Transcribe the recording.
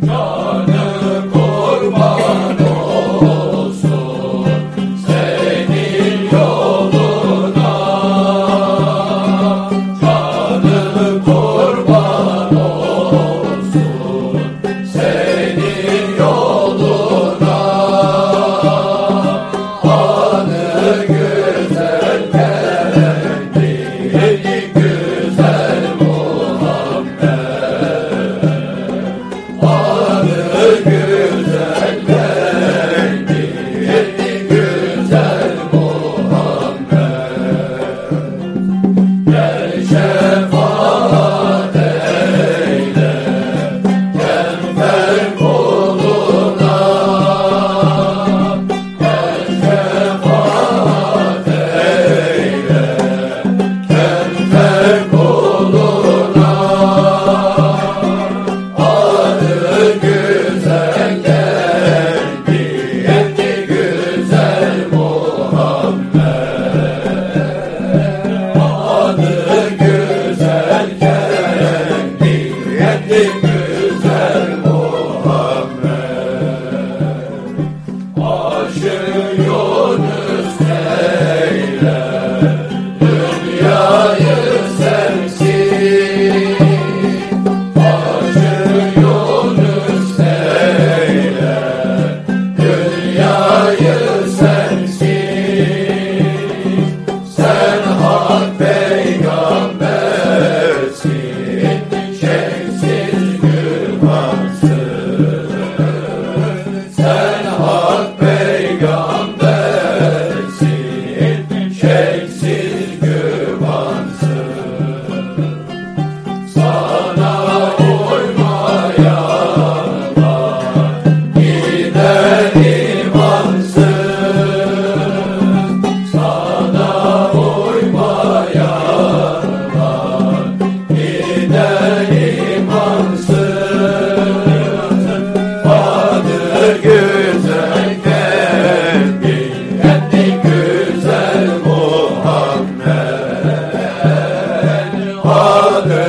Jordan. good. Yeah, yeah. Sen hak peygambersin, şeksiz. 맞네.